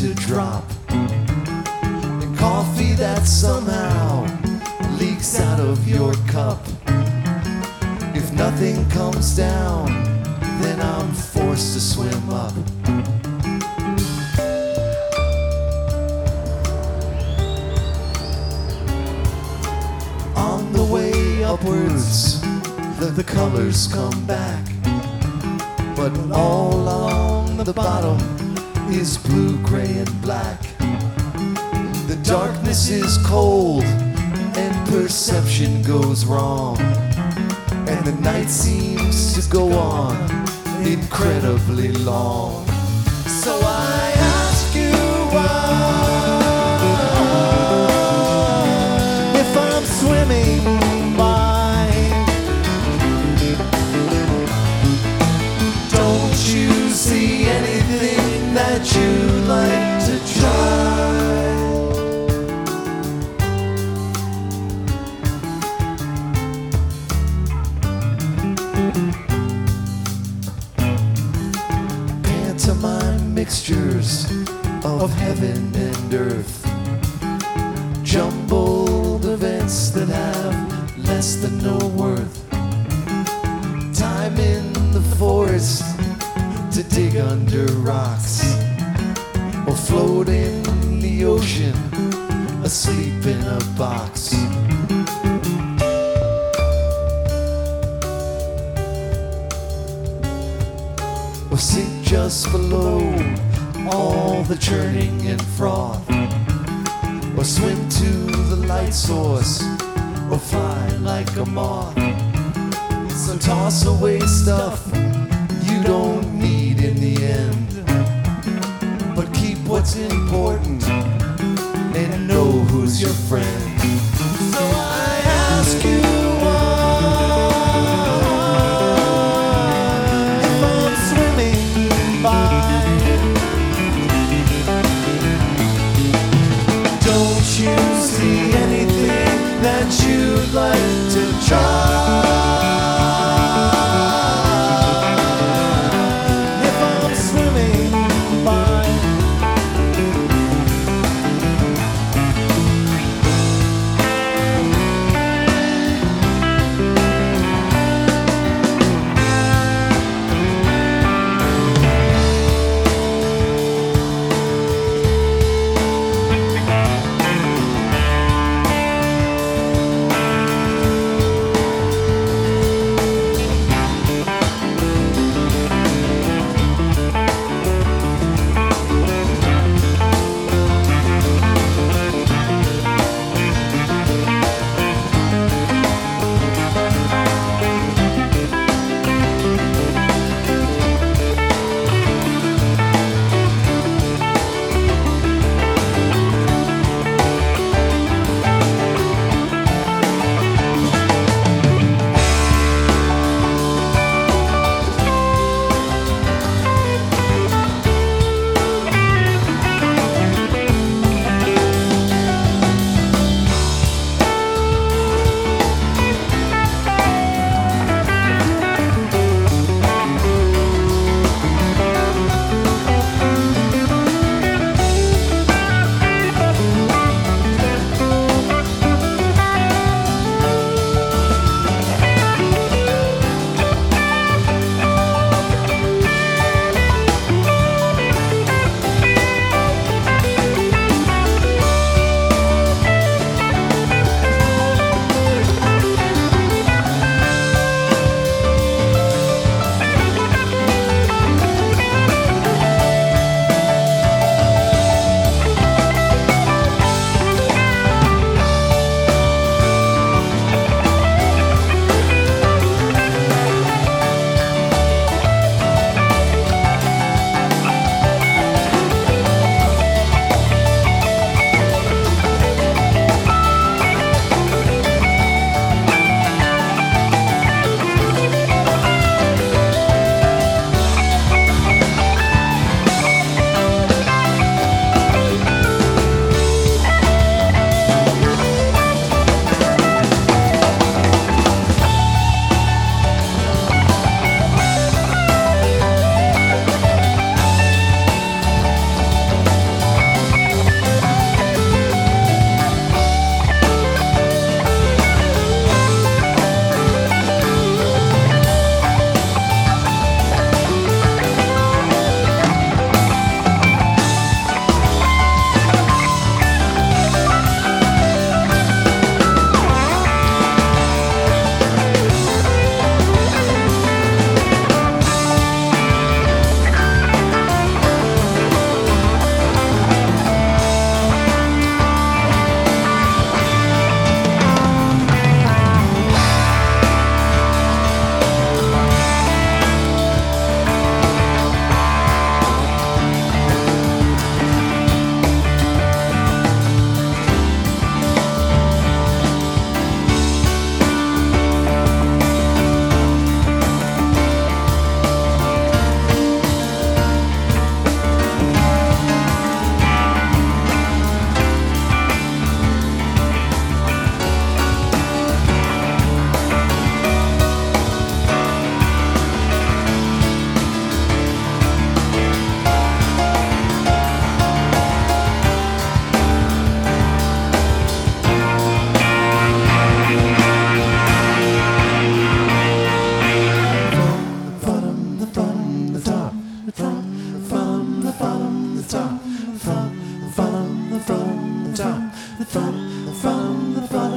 to drop. And coffee that somehow leaks out of your cup. If nothing comes down, then I'm forced to swim up. On the way upwards, the, the colors come back. But all along the bottom is blue, gray, and black. The darkness is cold, and perception goes wrong. And the night seems to go on incredibly long. So I mixtures of heaven and earth. Jumbled events that have less than no worth. Time in the forest to dig under rocks. Or float in the ocean, asleep in a box. or sit just below all the churning and froth, or swim to the light source, or fly like a moth. So toss away stuff you don't need in the end, but keep what's important and know who's your friend. From the from the bottom the top from from from the top from the from the